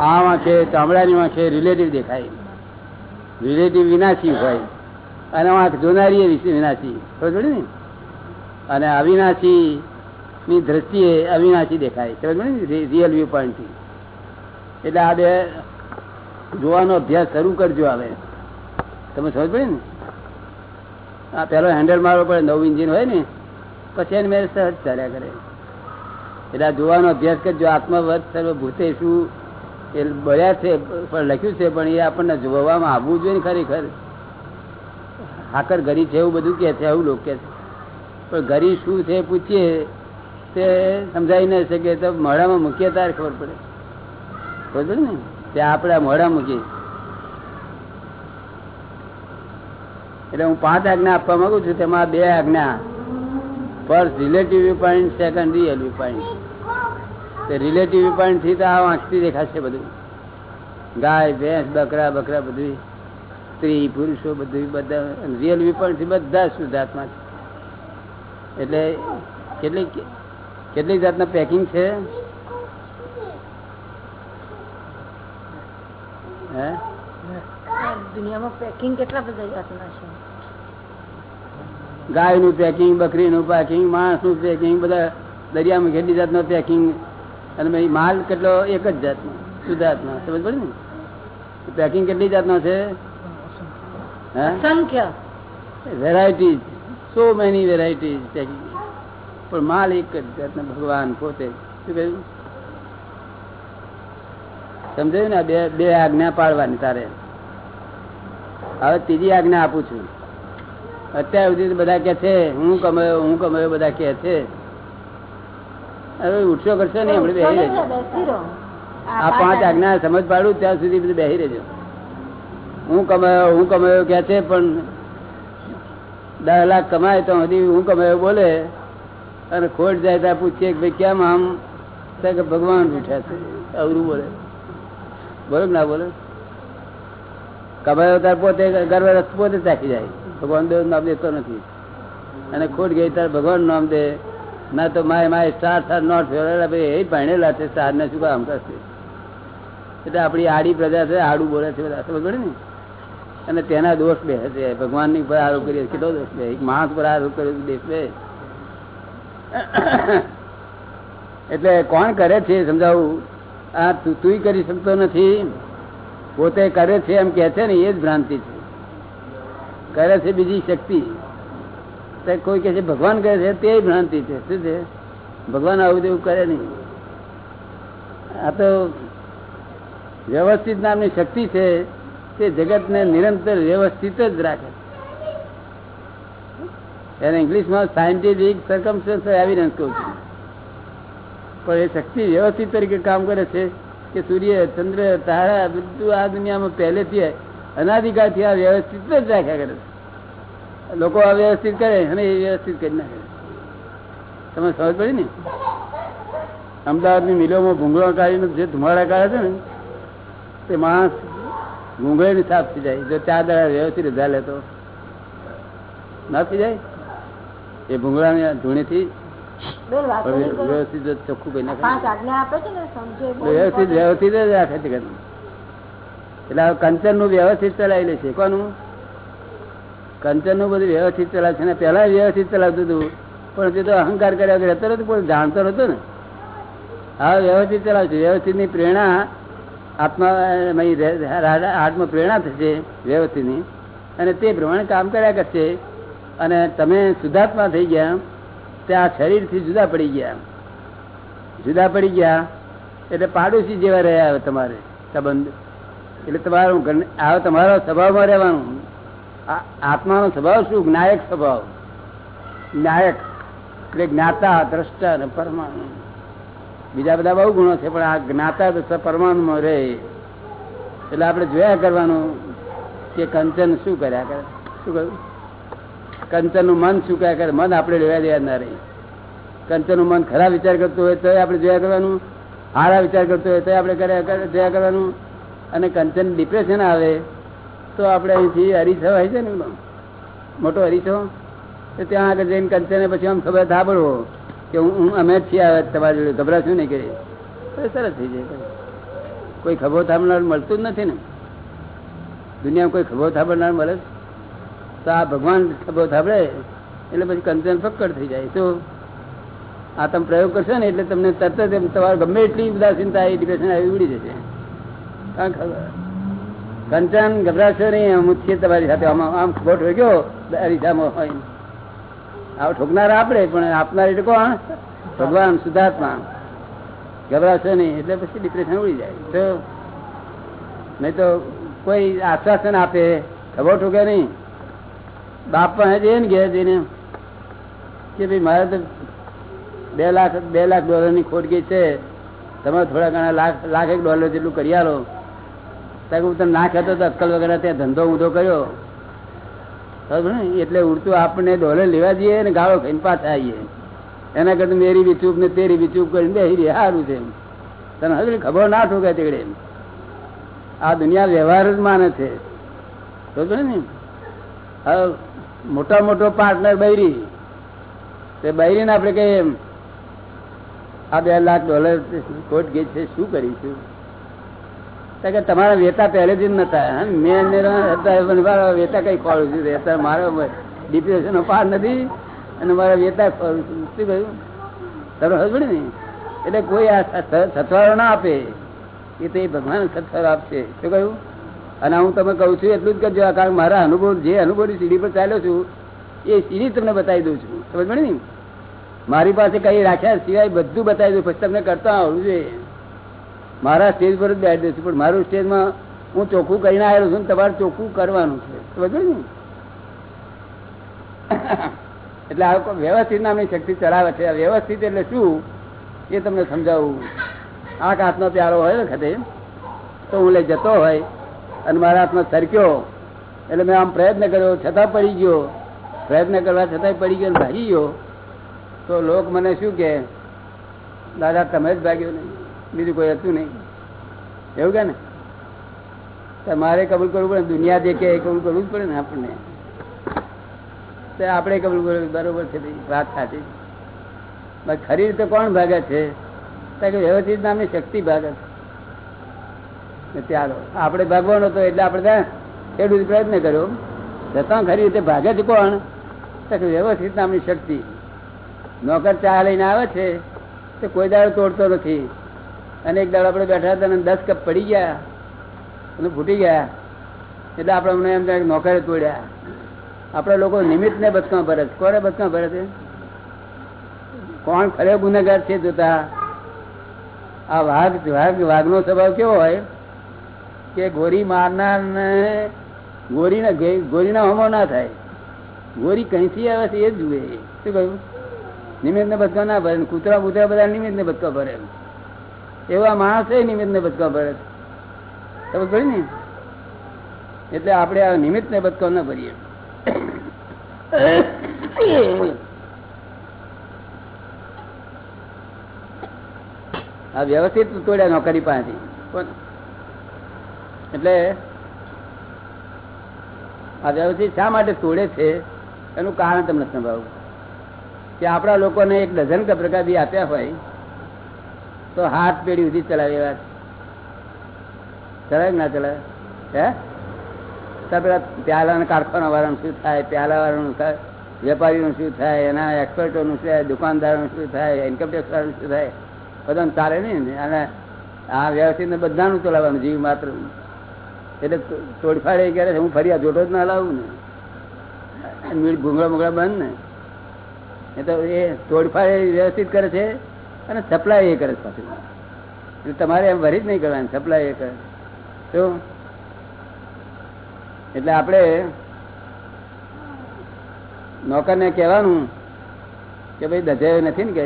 આ છે ચામડાની છે રિલેટિવ દેખાય. રિલેટિવ વિનાશી હોય. અને વાંખ જોનારી વિનાશી. ખબર ને? અને અવિનાશી ની દ્રષ્ટિએ અવિનાશી દેખાય. ખબર ને? રિયલ વ્યૂ પોઈન્ટથી એટલે આ બે જોવાનો અભ્યાસ શરૂ કરજો આવે તમે સમજ પડે ને? આ પહેલો હેન્ડલ મારવો પડે, નવું ઇન્જિન હોય ને, પછી એને મેરે સહજ ચાલ્યા કરે. એટલે આ જોવાનો અભ્યાસ કરજો. આત્મવત સર્વભૂતે શું એ બળ્યા છે, પણ લખ્યું છે, પણ એ આપણને જોવામાં આવવું જોઈએ ને ખરેખર. હાકર ગરી છે એવું બધું કે છે એવું લોકો કે છે. પણ ગરી શું છે પૂછીએ, તે સમજાવી ન શકે તો મોઢામાં મૂકીએ તારે ખબર પડે. ખબર ને? તે આપણે મોઢા મૂકીએ. એટલે હું પાંચ આજ્ઞા આપવા માંગુ છું, તેમાં બે આજ્ઞા. First relative view point second real view point રિલેટિવથી તો આ વાંચતી દેખાશે બધું. ગાય ભેંસ બકરા બકરા બધું. સ્ત્રી પુરુષો બધું બધા રિયલથી બધા શુદ્ધાત્મા છે. એટલે કેટલી કેટલી જાતના પેકિંગ છે? હે? દુનિયામાં પેકિંગ કેટલા બધા જાતના છે? ગાયનું પેકિંગ બકરીનું પેકિંગ માણસનું પેકિંગ બધા દરિયામાં કેટલી જાતનું પેકિંગ અને માલ કેટલો એક જ જાતનો શુદ્ધાત્મા સમજ પડે ને? પેકિંગ કેટલી જાતનો છે? અસંખ્ય. સો મેની વેરાયટીઝ પેકિંગ પણ માલ એક જ જાતનો ભગવાન પોતે. શું કહ્યું? સમજાયું ને? બે બે આજ્ઞા પાડવાની તારે. હવે ત્રીજી આજ્ઞા આપું છું. અત્યાર સુધી બધા કે છે હું કમાયો હું કમાયો બધા કે છે. હવે ઉઠશો કરશો નહીં આપણે બેસી રહેજો આ પાંચ આજ્ઞા સમજ પાડું ત્યાં સુધી બધું બેસી રહેજો. હું કમાયો હું કમાયો કે છે પણ દસ લાખ કમાય તો હજી હું કમાયો બોલે અને ખોટ જાય ત્યાં પૂછીએ કે ભાઈ કેમ આમ? કે ભગવાન બેઠા છે અવરું બોલે. બોલો ના બોલે? કમાયો ત્યારે પોતે ગર્વ રસ પોતે ચાખી જાય. ભગવાન દેવ નામ દેતો નથી. અને ખોટ ગઈ ત્યારે ભગવાન નામ દે. ના, તો my my star star not favourite ભાઈ એ ભણેલા છે સ્ટાર ને શું કામ કરશે? એટલે આપણી આડી પ્રજા છે, આડું બોલે છે, બધા. સમજ ને? અને તેના દોષ બે છે. ભગવાનની પર આરોપ કરીએ કેટલો દોષ બે? એક માણસ પર આરોપ કર્યો દેશ બે. એટલે કોણ કરે છે સમજાવું? આ તું કરી શકતો નથી. પોતે કરે છે એમ કે છે ને, એ જ ભ્રાંતિ છે. કરે છે બીજી શક્તિ. કોઈ કે છે, ભગવાન કરે છે, તે ભ્રાંતિ છે. શું છે? ભગવાન આવું તેવું કરે નહીં. આ તો વ્યવસ્થિત નામની શક્તિ છે તે જગતને નિરંતર વ્યવસ્થિત જ રાખે. એને ઇંગ્લિશમાં સાયન્ટિફિક સરકમસ્ટન્સ એવિડન્સ કહું છું. પણ એ શક્તિ વ્યવસ્થિત તરીકે કામ કરે છે કે સૂર્ય, ચંદ્ર, તારા, બધું આ દુનિયામાં પહેલેથી અનાધિકારથી આ વ્યવસ્થિત જ રાખ્યા કરે છે. લોકો અવ્યવસ્થિત કરે અને એ વ્યવસ્થિત કરી નાખે. તમે સમજ પડી ને? અમદાવાદની મિલોમાં ભૂંગળો કાઢીને જે ધુમાડા કાઢે છે ને તે માણસ ભૂંગળીની સાફ થઈ જાય. જો ચાર દાડા વ્યવસ્થિત રજા લેતો ના થઈ જાય? એ ભૂંગળાની ધૂણીથી. વ્યવસ્થિત ચોખ્ખું કઈ નાખે. વ્યવસ્થિત વ્યવસ્થિત જ રાખે છે એટલે કંચનનું વ્યવસ્થિત ચલાવી લે છે કોનું? કંચનનું બધું વ્યવસ્થિત ચલાવે છે ને પેલા વ્યવસ્થિત ચલાવતું હતું. પણ તે તો અહંકાર કર્યા વગર રહેતો નતો પણ જાણતો નતો ને. હા, વ્યવસ્થિત ચલાવે છે વ્યવસ્થિતની પ્રેરણા આત્મા આત્મ પ્રેરણા થશે વ્યવસ્થિતની અને તે પ્રમાણે કામ કર્યા કરશે. અને તમે શુદ્ધાત્મા થઈ ગયા, તે આ શરીરથી જુદા પડી ગયા. જુદા પડી ગયા, એટલે પાડોશી જેવા રહ્યા તમારે સંબંધ. એટલે તમારું હવે તમારો સ્વભાવમાં રહેવાનું. આત્માનો સ્વભાવ શું? જ્ઞાયક સ્વભાવ. જ્ઞાયક, એટલે જ્ઞાતા, દ્રષ્ટા અને પરમાણુ. બીજા બધા બહુ ગુણો છે, પણ આ જ્ઞાતા દ્રષ્ટા પરમાણુમાં રહે. એટલે આપણે જોયા કરવાનું કે કંચન શું કર્યા કરે? શું કહ્યું? કંચનનું મન શું કર્યા કરે? મન આપણે લેવા દેવા ના રહી. કંચનનું મન ખરાબ વિચાર કરતું હોય તો આપણે જોયા કરવાનું. સારા વિચાર કરતો હોય તો આપણે કર્યા જોયા કરવાનું. અને કંચન ડિપ્રેશન આવે તો આપણે અહીંથી હરીછો હોય છે ને મોટો હરીછો તો ત્યાં આગળ જઈને કંચને પછી આમ ખબર થાબડવો કે હું અમે જ છીએ આવે તમારી જોડે. ગભરાશું નહીં કરી સરસ થઈ જાય કોઈ ખભો થાંભનાર મળતું જ નથી ને. દુનિયામાં કોઈ ખભો થાંભનાર મળે તો આ ભગવાન ખભો થાંભળે એટલે પછી કંચન ફક્કડ થઈ જાય. તો આ તમે પ્રયોગ કરશો ને એટલે તમને તરત જ તમારે ગમે એટલી ઉદાસીનતા એ ડિપ્રેશન આવી ઉડી જશે. કારણ કંચન ગભરાશો નહીં હું છીએ તમારી સાથે આમ આમ ખોટ વેગ્યો ગયો અરીસામાં હોય. આવું ઠોકનાર આપણે પણ આપનાર એટલે કોણ? ભગવાન સુધાર્થમાં ગભરાશો નહીં એટલે પછી ડિપ્રેશન ઉડી જાય. તો નહીં તો કોઈ આશ્વાસન આપે, ખબર ઠોકે નહીં. બાપ પણ જઈએ ને ઘેર જઈને કે ભાઈ, મારે તો બે લાખ બે લાખ ડોલરની ખોટ ગઈ છે. તમે થોડા ઘણા લાખ લાખ એક ડોલર જેટલું કરી આલો. હું તને ના કહેતો તો અક્કલ વગેરે ત્યાં ધંધો ઊંધો કર્યો. એટલે ઉડતું આપણે ડોલર લેવા જઈએ ને ગાળો ખાઈને પાછા આવીએ. એના કરતા મેરી વિચૂપ ચૂપ ને તેરી વિચૂપ ચૂપ કરીને બેસી રહી સારું છે તને હજુ ખબર ના ઠોકાય તેગડે આ દુનિયા વ્યવહાર જ માને છે. બરાબર ને? હવે મોટા મોટો પાર્ટનર બૈરી. તે બૈરીને આપણે કહીએ આ બે લાખ ડોલર કોર્ટ ગઈ છે, શું કરીશું? કે તમારા વેતા પહેલેથી જ નતા? મેં વેતા કઈ ખોલું છું? અત્યારે મારો ડિપ્રેશન નો પાર નથી અને મારા વેતા છું શું કહ્યું? તમે હસબન્ડ ને? એટલે કોઈ આ સથવારો ના આપે. એ તો એ ભગવાન સથવારો આપશે. શું કહ્યું? અને હું તમે કહું છું, એટલું જ કરજો. કારણ મારા અનુભવ, જે અનુભવની સીડી પર ચાલ્યો છું, એ સીડી તમને બતાવી દઉં છું. સમજ પડી ને? મારી પાસે કઈ રાખ્યા સિવાય બધું બતાવી દઉં, પછી તમને કરતા આવડવું જોઈએ મારા સ્ટેજ પર જ બેઠ છું પણ મારું સ્ટેજમાં હું ચોખ્ખું કરીને આવેલો છું તમારે ચોખ્ખું કરવાનું છે. સમજ ને? એટલે આ વ્યવસ્થિત નામની શક્તિ ચલાવે છે. વ્યવસ્થિત એટલે શું? એ તમને સમજાવું. આ હાથનો પ્યારો હોય વખતે તો હું લઈ જતો હોય અને મારા હાથમાં સરક્યો. એટલે મેં આમ પ્રયત્ન કર્યો, છતાં પડી ગયો. પ્રયત્ન કરવા છતાંય પડી ગયો ભાગી ગયો. તો લોક મને શું કે? દાદા, તમે જ ભાગ્યો નહીં. બીજું કોઈ હતું નહીં. એવું કે ને? તો મારે કબૂલ કરવું પડે દુનિયા જે કે કબૂલ કરવું જ પડે ને આપણને. તો આપણે કબૂલ કરવું બરોબર છે વાત સાચી બાકી ખરી રીતે કોણ ભાગે છે? કે વ્યવસ્થિત નામની શક્તિ ભાગે છે. ચાલો, આપણે ભાગવાનો હતો એટલે આપણે ત્યાં ખેડૂત પ્રયત્ન કર્યો. છતાં ખરી રીતે ભાગે છે કોણ? કે વ્યવસ્થિત નામની શક્તિ. નોકર ચા લઈને આવે છે, તો કોઈ દાડો તોડતો નથી. અને એક દાડો આપણે બેઠા હતા અને દસ કપ પડી ગયા અને ફૂટી ગયા. એટલે આપણે અમને એમ થાય નોકરે તોડ્યા. આપણે લોકો નિમિત્તને બચકા ભરે છે કોને બચકા ભરે છે કોણ ખરે ગુનેગાર છે જોતા? આ વાઘ વાઘ, વાઘનો સ્વભાવ કેવો હોય? કે ગોરી મારનાર ને ગોરી ના ગોરીના હોમો ના થાય. ગોરી કંઈથી આવે છે એ જ જુએ. શું કહ્યું? નિમિત્તને બચકા ના ભરે કૂતરા કૂતરા બધા નિમિત્તને બચકા ભરે એવા માણસ નિમિત્ત ને બચકા ભરે તમે કહ્યું ને? એટલે આપણે આ નિમિત્ત ને બચકા ના ભરીએ આ વ્યવસ્થિત તોડ્યા નોકરી પાસેથી. એટલે આ વ્યવસ્થિત શા માટે તોડે છે? એનું કારણ તમને સંભાવું કે આપણા લોકોને એક ડઝન કે પ્રકારથી આપ્યા હોય તો હાથ પેઢી સુધી ચલાવે એવા. ચલાવે ના ચલાવે? હે? તો પેલા પ્યાલાના કારખાના વાળાનું શું થાય? પ્યાલા વાળાનું થાય? વેપારીનું શું થાય? એના એક્સપર્ટોનું શું થાય? દુકાનદારોનું શું થાય? ઇન્કમટેક્સ વાળાનું શું થાય? બધાને ચાલે નહીં ને? અને આ વ્યવસ્થિત બધાનું ચલાવવાનું, જીવ માત્ર. એટલે તોડફાડ છે. હું ફરી આ જોટો જ ના લાવું ને. ભૂંગળા બંધ ને. એ તો એ તોડફાડ વ્યવસ્થિત કરે છે. અને સપ્લાય એ કરે પાછું. એટલે તમારે એમ વરી જ નહીં કરવાની સપ્લાય એ કરે. શું એટલે આપણે નોકરને કહેવાનું કે ભાઈ દજે નથી ને કે,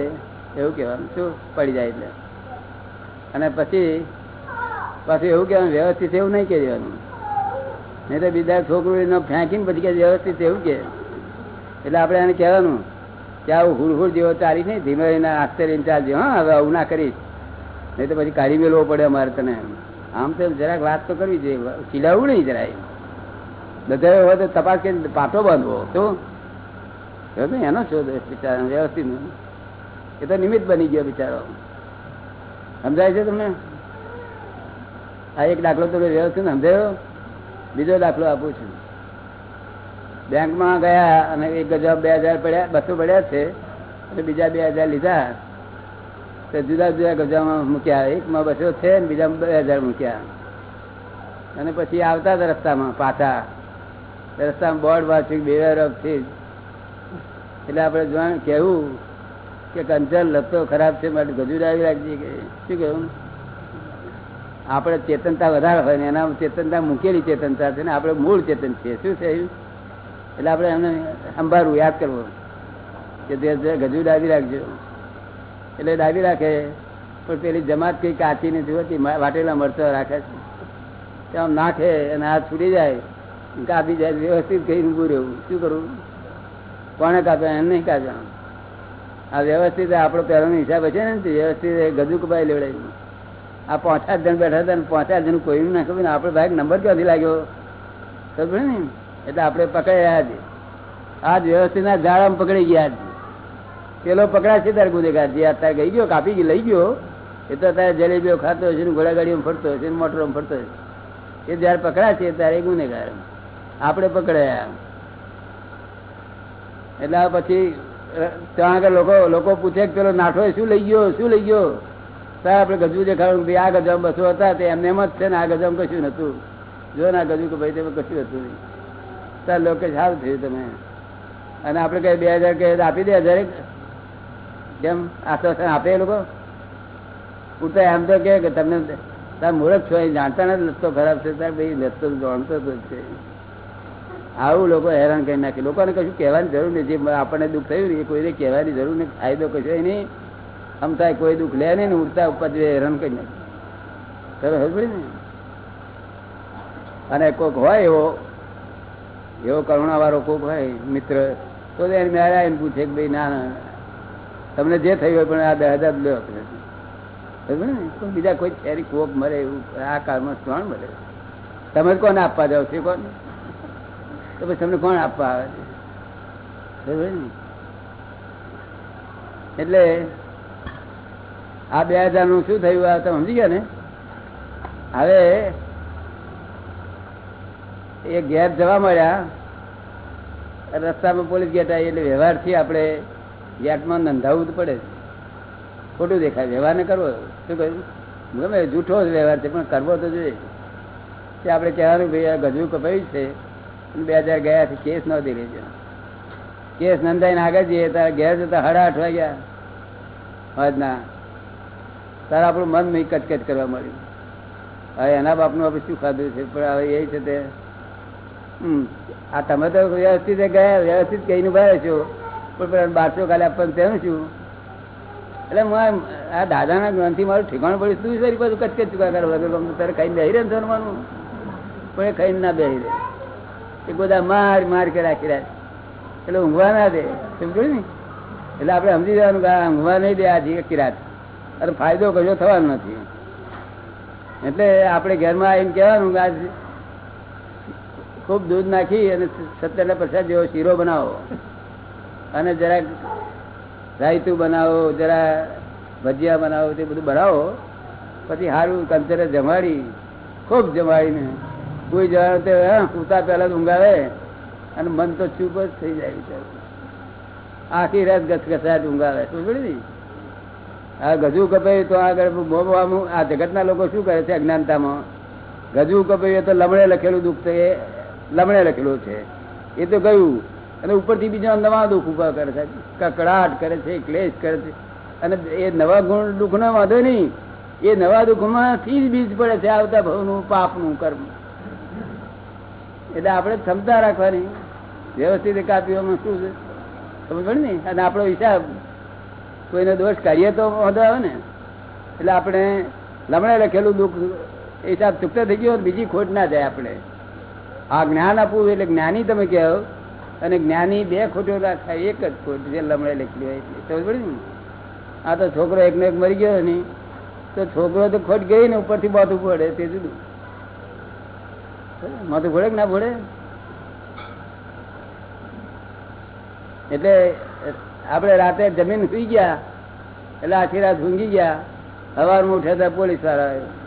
એવું કહેવાનું. શું? પડી જાય એટલે. અને પછી પાછું એવું કહેવાનું, વ્યવસ્થિત એવું નહીં કહે દેવાનું. નહીં તો બીજા છોકરું એનો ફેંકીને પછી કે વ્યવસ્થિત એવું કે. એટલે આપણે એને કહેવાનું કે આવું હુડ હુડ જેવો ચાલી નહીં, ધીમે એના આશ્ચર્ય રહીને ચાલજો. હા, હવે આવું ના કરીશ. નહીં તો પછી કાઢી મેળવો પડે અમારે તને આમ તો જરાક વાત તો કરવી જોઈએ. ચીડાવવું નહીં જરાય. બધા હોય તો તપાસ કરીને પાટો બાંધવો. શું એનો શોધ બિચારા વ્યવસ્થિત એ તો નિમિત્ત બની ગયો બિચારો. સમજાય છે તમને? આ એક દાખલો તમે વ્યવસ્થિત સમજાયો. બીજો દાખલો આપું છું. બેંકમાં ગયા અને એક ગજવા બે હજાર પડ્યા, બસો પડ્યા છે અને બીજા બે હજાર લીધા. તો જુદા જુદા ગજામાં મૂક્યા. એકમાં બસો છે ને બીજામાં બે હજાર મૂક્યા. અને પછી આવતા હતા રસ્તામાં પાછા. રસ્તામાં બોર્ડ વાંચ્યું બેવર ઓફથી. એટલે આપણે જોવાનું, કહેવું કે કંચન લગતો ખરાબ છે માટે ગજુ આવી રાખજે કે શું કહેવું આપણે ચેતનતા વધારે હોય ને એના ચેતનતા મૂકેલી ચેતનતા છે ને, આપણે મૂળ ચેતન છીએ. શું થયું? એટલે આપણે એમને સંભાળવું યાદ કરવું. કે તે ગજુ ડાબી રાખજો. એટલે ડાબી રાખે, પણ પેલી જમાત કઈ કાચી નથી હોતી વાટેલા મરચા રાખે છે. આમ નાખે અને હાથ છૂટી જાય, કાપી જાય, વ્યવસ્થિત કઈ ઊભું રહેવું. શું કરવું? કોને કાપે એમ નહીં કાપે આ વ્યવસ્થિત આપણો પહેલાનો હિસાબ છે ને, તે વ્યવસ્થિત ગજુ કપાઈ લેવડાવ્યું. આ પાંચા જણ બેઠા હતા ને આઠ જણ કોઈ ના ખબર આપણે ભાઈ નંબર ક્યાંથી લાગ્યો? ખબર ને એટલે આપણે પકડાયા જ આજ વ્યવસ્થિત ના ઝાડામાં પકડી ગયા જ પેલો પકડાશે તારે ગુનેગાર. જે અત્યારે ગઈ ગયો, કાપી ગયો, લઈ ગયો, એ તો અત્યારે જલેબીઓ ખાતો હશે ને ઘોડાગાડીમાં ફરતો હશે ને મોટરમાં ફરતો હશે. એ જયારે પકડાશે ત્યારે ગુનેગાર. આપણે પકડાયા એટલે પછી ત્યાં આગળ લોકો લોકો પૂછે કે પેલો નાઠો શું લઈ ગયો, શું લઈ ગયો? ત્યારે આપણે ગજવું દેખાડું ભાઈ આ ગજામાં બસો હતા, તે એમને એમ જ છે ને આ ગજામાં કશું નતું જો ને આ ગજુ કે ભાઈ તેમાં કશું હતું નહીં. ત્યારે લોકો સારું થયું તમે. અને આપણે કઈ બે હજાર કે આપી દે હજાર કેમ? આશ્વાસન આપે એ લોકો? પૂરતા એમ તો કે તમને તાર મૂર્ખ છો, એ જાણતા નથી લત્તો ખરાબ છે. તાર ભાઈ લત્તો જાણતો જ છે આવું લોકો હેરાન કરી નાખે. લોકોને કશું કહેવાની જરૂર નહીં. જે આપણને દુઃખ થયું ને, એ કોઈને કહેવાની જરૂર નહીં. ફાયદો કશો નહીં. આમ થાય, કોઈ દુઃખ લે નહીં ને, ઉડતા ઉપર હેરાન કરી નાખે. ખબર ખબર ને? અને કોઈક હોય એવો એવો કરુણા વાળો કોક હોય, મિત્ર, તો એને મેળા એમ પૂછે કે ભાઈ, ના તમને જે થયું હોય, પણ આ બે હજાર ખબર ને? બીજા કોઈ શેરી કોક મરે એવું, આ કાળમાં કોણ મરે તમે કોને આપવા જાવ છો કોણ તો પછી તમને કોણ આપવા આવે છે? એટલે આ બે હજારનું શું થયું આ તમે સમજી ગયા ને? હવે એ ઘેર જવા મળ્યા. રસ્તામાં પોલીસ ગેટ આવી એટલે વ્યવહારથી આપણે ગેટમાં નંધાવવું જ પડે ખોટું દેખાય. વ્યવહાર ને કરવો. શું કહ્યું? ગમે જૂઠો જ વ્યવહાર છે, પણ કરવો તો જોઈએ. તે આપણે કહેવાનું, ભાઈ, આ ગજવું કપાયું છે. બે હજાર ગયા છે કેસ નોંધી લેજો કેસ નોંધાઈને આગળ જઈએ, તારે ઘેર જતા સાડા ગયા હજ ના તારા આપણું મન નહીં કચકચ કરવા મળ્યું. હવે એના બાપનું આપણે શું ખાધું છે? પણ હવે એ છે તે આ તમે તો વ્યવસ્થિત ગયા, વ્યવસ્થિત કહીને ભાઈ છો પણ બારસો કાલે આપણને તેમ છું. એટલે હું આ- દાદાના ગ્રંથથી મારું ઠેકાણું પડ્યું. તું સર પાછું કચકચ ચૂકા કરવા વગર તારે ખાઈને બેહી રહે ને જમવાનું. પણ એ ખાઈને ના બેહી રહે. એ બધા માર માર કે રાખી રહ્યા એટલે ઊંઘવા ના દે. સમજ્યું ને? એટલે આપણે સમજી જવાનું કે ઊંઘવા નહીં દે આજે કિરાત રાત. અને ફાયદો કશો થવાનો નથી. એટલે આપણે ઘરમાં આવીને કહેવાનું કે આજ ખૂબ દૂધ નાખી અને સત્તર પ્રસાદ જેવો શીરો બનાવો. અને જરાક રાયતું બનાવો, જરા ભજીયા બનાવો, તે બધું બનાવો. પછી સારું કંચરે જમાડી, ખૂબ જમાડીને કોઈ જવાનું તે સૂતા પહેલા જ ઊંઘાવે. અને મન તો ચૂપ જ થઈ જાય બિચારું. આખી રાત ગસગસાટ ઊંઘાવે. શું ને? આ ગજુ કપાયું તો આગળ મોમવાનું આ જગતના લોકો શું કરે છે અજ્ઞાનતામાં? ગજુ કપાયું તો લમણે લખેલું દુઃખ છે લમણે લખેલું છે. એ તો ગયું. અને ઉપરથી બીજા નવા દુઃખ ઊભા કરે છે. કકડાટ કરે છે, ક્લેશ કરે છે. અને એ નવા ગુણ દુઃખ નો વાંધો નહીં. એ નવા દુઃખમાંથી જ બીજ પડે છે આવતા ભવનું, પાપનું કર્મ એટલે આપણે ક્ષમતા રાખવાની. વ્યવસ્થિત કાપીઓમાં શું છે? સમજ ને અને આપણો હિસાબ, કોઈનો દોષ કરીએ તો વાંધો આવે ને? એટલે આપણે લમણે લખેલું દુઃખ હિસાબ ચૂકતો થઈ ગયો બીજી ખોટ ના જાય આપણે. આ જ્ઞાન આપવું એટલે જ્ઞાની તમે કહો અને જ્ઞાની બે ખોટો રાખાય એક જ ખોટ, જે લમણે લખેલી હોય ને? આ તો છોકરો એકનો એક મરી ગયો ને, તો છોકરો તો ખોટ ગઈ ને, ઉપરથી માથું પડે, તે જુદું. માથું પડે કે ના પડે એટલે આપણે રાતે જમીન સુઈ ગયા, એટલે આખી રાત ઊંઘી ગયા સવારમાં ઉઠ્યા હતા પોલીસવાળા આવ્યો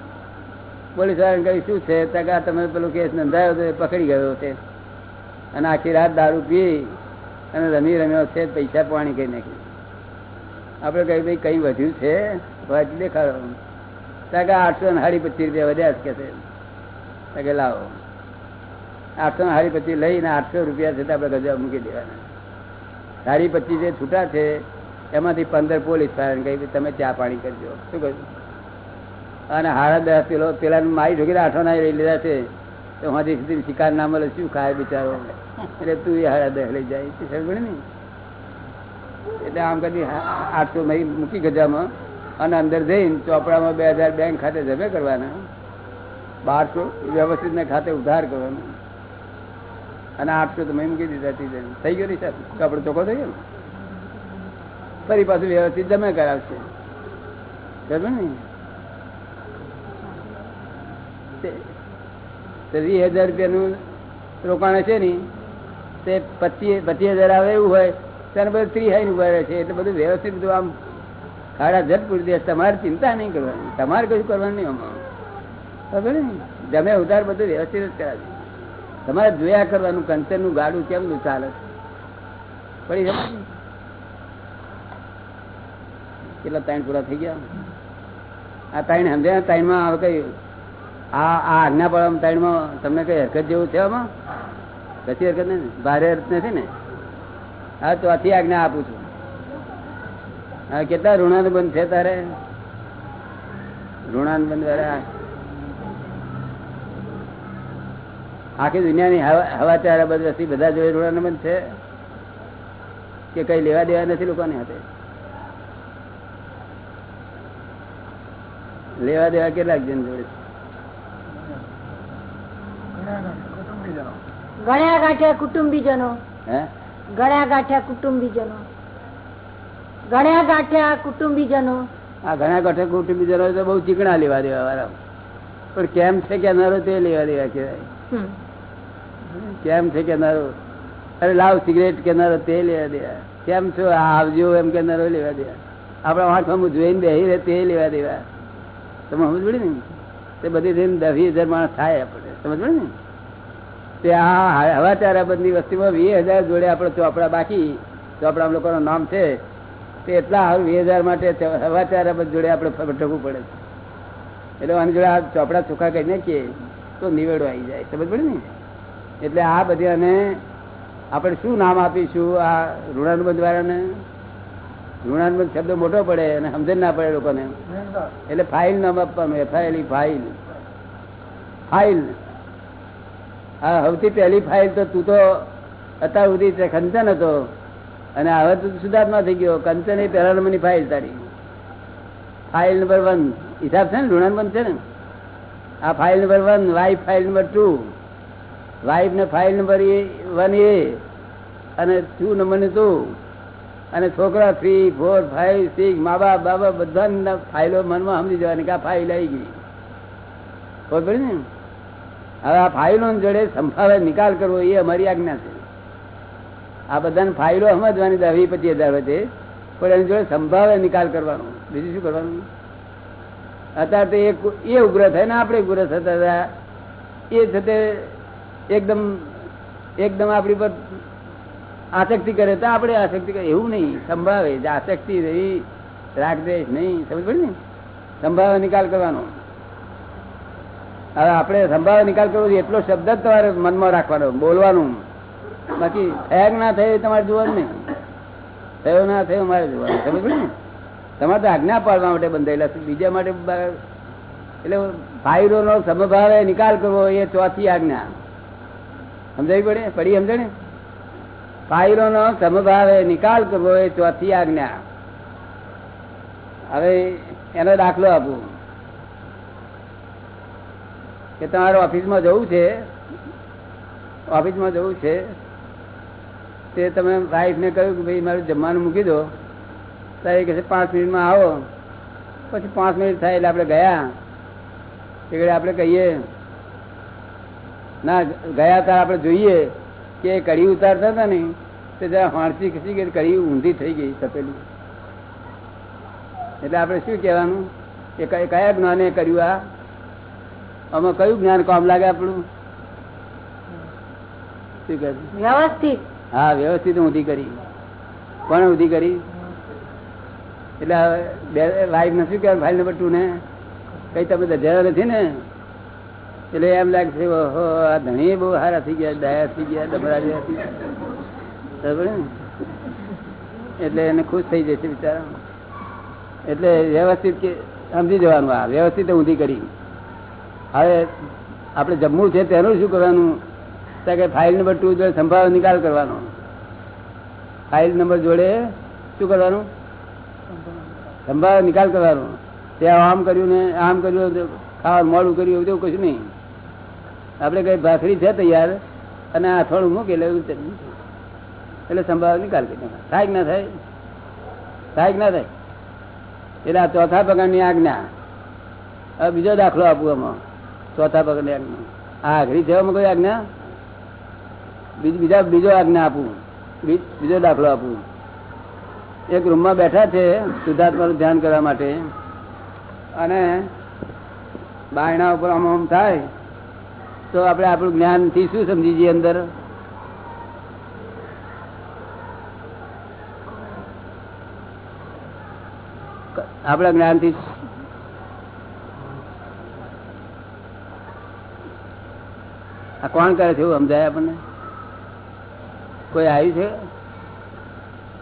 પોલીસ વાળાને કહ્યું, શું છે? તકા તમે પેલો કેસ નોંધાયો તો એ પકડી ગયો છે. અને આખી રાત દારૂ પી અને રમી રમ્યો છે, પૈસા પાણી કરી નાખ્યું. આપણે કહ્યું, ભાઈ, કઈ વધ્યું છે? વાંચી દેખાડો. ત્યાં કે આઠસો ને હાડી પચીસ રૂપિયા વધ્યા જ કે છે? ત્યાં કે લાવો. આઠસો ને હાડી પચીસ લઈને આઠસો રૂપિયા છે તો આપણે ગજા મૂકી દેવાના. સાડી પચીસ જે છૂટા છે. એમાંથી પંદર પોલીસ વાળાને કહી તમે ચા પાણી કરજો. શું કહ્યું? અને હાડા દસ પેલો પેલા મારી ઢોકીને આઠો ના લઈ લીધા છે. તો હજી શિકાર ના મળે, શું ખાય બિચારો? એટલે તું એ હાડા દસ લઈ જાય. સમજ ને એટલે આમ કદી આઠસો મહી મૂકી ગજામાં. અને અંદર જઈને ચોપડામાં બે હજાર બેંક ખાતે જમે કરવાના. બારસો વ્યવસ્થિત ને ખાતે ઉધાર કરવાનો. અને આઠસો તો મેં મૂકી દીધા થઈ ગયો નહીં કપડો ચોખ્ખો થઈ ગયો ફરી પાછું વ્યવસ્થિત જમે કરાવશે. બરાબર ને વીસ હજાર રૂપિયાનું રોકાણ હશે ને તે પચીસ પચીસ હજાર આવે એવું હોય ત્યારે બધું ત્રીસ ઊભા રહે છે. એટલે બધું વ્યવસ્થિત બધું આમ ખાડા જટ પૂરી દે તમારે ચિંતા નહીં કરવાની. તમારે કશું કરવાનું નહીં અમારું ખબર ને? જમે ઉધાર બધું વ્યવસ્થિત જ કરાવે તમારે જોયા કરવાનું કંચનનું ગાડું કેમનું ચાલે પડી સમજ ને? કેટલા ત્રણ પૂરા થઈ ગયા? આ ત્રણ સમજ્યા? ત્રણમાં હવે કઈ આ આ આજ્ઞા માં તમને કઈ હરકત જેવું છે આમાં? કશી હરકત નથી ભારે હરકત નથી ને? હા ચોથી આજ્ઞા આપું છું. હા, કેટલા ઋણાનું બંધ છે તારે? ઋણાનું બંધ વાળા? આખી દુનિયાની હવા ચારા બધી બધા જોડે ઋણાનું બંધ છે? કે કઈ લેવા દેવા નથી લોકોની હાથે? લેવા દેવા કેટલાક જણ જોડે? છે? ગણ્યા ગાંઠ્યા કુટુંબીજનો. હે? ગણ્યા ગાંઠ્યા કુટુંબીજનો. ગણ્યા ગાંઠ્યા કુટુંબીજનો. આ ઘણા ગાંઠ્યા કુટુંબીજનો તો બહુ ચીકણા લેવા દેવા વાળા. પણ કેમ છે કે નરો તે લેવા દેવા કહેવાય. કેમ છે કે નરો? અરે લાવ સિગરેટ કે નરો તે લેવા દેવા. કેમ છો? આવજો એમ કે નરો લેવા દેવા. આપણા વાંખમાં જોઈને બેસી રહે તે લેવા દેવા. તમે સમજ પડી ને? તે બધી થઈને દસ હજાર માણસ થાય આપણે. સમજ ને? તે આ હવાચારા બધી વસ્તીમાં વીસ હજાર જોડે આપણે ચોપડા બાકી ચોપડા લોકોનું નામ છે. તે એટલા હાલ વીસ હજાર માટે બધ જોડે આપણે ભટકવું પડે એટલે આની જોડે આ ચોપડા ચોખ્ખા કરી નાખીએ તો નિવેડો આવી જાય. સમજ પડે ને? એટલે આ બધી અને આપણે શું નામ આપીશું? આ ઋણાનુબંધ વાળાને? ઋણાનુબંધ શબ્દ મોટો પડે અને સમજણ ના પડે લોકોને. એટલે ફાઇલ નામ આપવાનું એફઆઈએલ ફાઇલ. ફાઇલ. આ સૌથી પહેલી ફાઇલ તો તું તો અત્યાર સુધી કંચન હતો. અને હવે તું સુધાર્થમાં થઈ ગયો. કંચન એ પહેલા નંબરની ફાઇલ તારી. ફાઇલ નંબર વન હિસાબ છે ને? ઋણાનુબંધ છે ને? આ file number one wife file number two wife ને file number A one A. અને ટુ નંબર ને તું. અને છોકરા થ્રી ફોર ફાઇવ સિક્સ મા બાપ બાબા બધા ફાઇલો મનમાં સમજી જવાની કે આ ફાઇલ આવી ગઈ. ખબર ને? હવે આ ફાઇલો જોડે સંભાવે નિકાલ કરવો એ અમારી આજ્ઞા છે. આ બધાને ફાઇલો સમજવાની દસ પચીસ હજાર વચ્ચે. પણ એની જોડે સંભાવે નિકાલ કરવાનો. બીજું શું કરવાનું? અત્યારે તો એ ઉગ્ર થાય ને આપણે ઉગ્ર થતા હતા. એ છે તે એકદમ એકદમ આપણી પર આસક્તિ કરે તો આપણે આસક્તિ કરે. એવું નહીં. સંભાવે. આસક્તિ રહી રાગદેશ નહીં. સમજ પડે ને? સંભાવે નિકાલ કરવાનો. હવે આપણે સંભાવે નિકાલ કરવો છે એટલો શબ્દ જ તમારે મનમાં રાખવાનો, બોલવાનું. બાકી થયા ના થયું તમારે જોવાનું નહીં. થયો ના થયો મારે જોવાનું. સમજ ને? તમારે તો આજ્ઞા પાડવા માટે બંધાયેલા છે. બીજા માટે એટલે ભાઈરોનો સમભાવે નિકાલ કરવો એ ચોથી આજ્ઞા. સમજાવી પડે? પડી સમજે ને ફાયરો નો સમભાવે નિકાલ કરવો એ ચોથી આજ્ઞા. હવે એનો દાખલો આપું. કે તમારે ઓફિસમાં જવું છે? ઓફિસમાં જવું છે? તે તમે વાઈફને કહ્યું કે ભાઈ મારું જમવાનું મૂકી દો. ત્યારે કહે છે, પાંચ મિનિટમાં આવો. પછી પાંચ મિનિટ થાય એટલે આપણે ગયા. એટલે આપણે કહીએ, ના, ગયા ત્યારે આપણે જોઈએ કે એ કઢી ઉતારતા હતા ને, તે જરા હાણસી ખસી ગઈ કઢી ઊંધી થઈ ગઈ તપેલી. એટલે આપણે શું કહેવાનું? કે કયા જ્ઞાને કર્યું આ? આમાં કયું જ્ઞાન કામ લાગે આપણું? વ્યવસ્થિત. હા વ્યવસ્થિત ઊંધી કરી. કોણે ઊંધી કરી? એટલે બે લાઈફ નથી કહેવાય ફાઇલ નંબર ટુ ને? કઈ તમે દજાયા નથી ને? એટલે એમ લાગે છે ઓહો આ ધણી બહુ સારા થઈ ગયા દયા થઈ ગયા ડબરા જેવા થઈ ગયા બરાબર ને? એટલે એને ખુશ થઈ જશે બિચારા એટલે વ્યવસ્થિત કે સમજી જવાનું આ. વ્યવસ્થિત ઊંધી કરી. હવે આપણે જમવું છે તેનું શું કરવાનું? કે ફાઇલ નંબર ટુ જોડે સંભાવ નિકાલ કરવાનો. ફાઇલ નંબર જોડે શું કરવાનું? સંભાવ નિકાલ કરવાનો. ત્યાં આમ કર્યું ને આમ કર્યું ખાવાનું મોડું કર્યું એવું કશું નહીં. આપણે કઈ ભાખરી છે તૈયાર? અને આ થોડું મૂકે એટલે એટલે સંભાવ નિકાલ કરી થાય ના થાય? થાય કે ના થાય? એટલે આ ચોથા પ્રકારની આજ્ઞા. હવે બીજો દાખલો આપું આમાં. ચોથા પ્રકારની આજ્ઞા. આ છે આમાં કોઈ આજ્ઞા? બીજ- બીજા, બીજો આજ્ઞા આપું. બીજો દાખલો આપું. એક રૂમમાં બેઠા છે શુદ્ધાત્માનું ધ્યાન કરવા માટે અને બાયણા ઉપર આમ આમ થાય, તો આપણે આપણું જ્ઞાનથી શું સમજી જઈએ અંદર? આપણા જ્ઞાનથી આ કોણ કરે છે એવું સમજાય આપણને? કોઈ આવ્યું છે?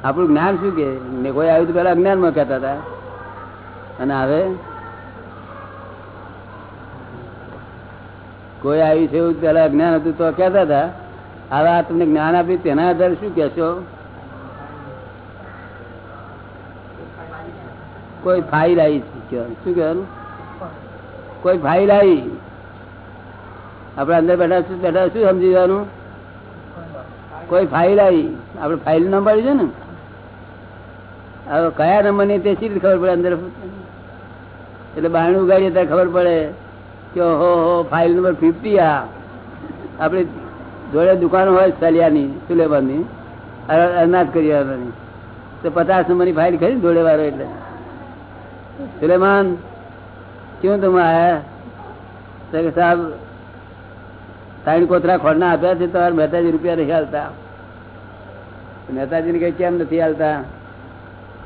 આપણું જ્ઞાન શું કે? કોઈ આવ્યું તો પેલા અજ્ઞાનમાં કહેતા હતા. અને હવે? કોઈ આવ્યું છે એવું પેલા અજ્ઞાન હતું તો કહેતા હતા. હવે આ તમને જ્ઞાન આપ્યું, તેના આધારે શું કહેશો? કોઈ ફાઇલ આવી છે, શું કહેવાનું? કોઈ ફાઇલ આવી? આપણે અંદર બેઠા શું બેઠા શું સમજી જવાનું? કોઈ ફાઇલ આવી. આપણે ફાઇલ નંબર છે ને? હવે કયા નંબરની તે સી ખબર પડે અંદર? એટલે બારણું ઉગાડીએ ત્યારે ખબર પડે કે હો હો ફાઇલ નંબર ફિફ્ટી આ. આપણી જોડે દુકાન હોય સલિયાની સુલેબાની અનાજ કરી તો પચાસ નંબરની ફાઇલ ખરી જોડે વાળો એટલે? સુલેમાન કેવું તમે આયા? સાહેબ ત્રણ કોતરા ખોરના આપ્યા છે તો મહેતાજી રૂપિયા નહીં હાલતા. મહેતાજીને કઈ કેમ નથી હાલતા?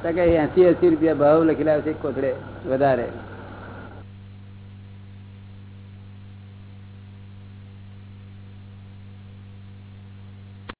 તો કે એસી એસી રૂપિયા ભાવ લખેલા છે કોથળે, વધારે.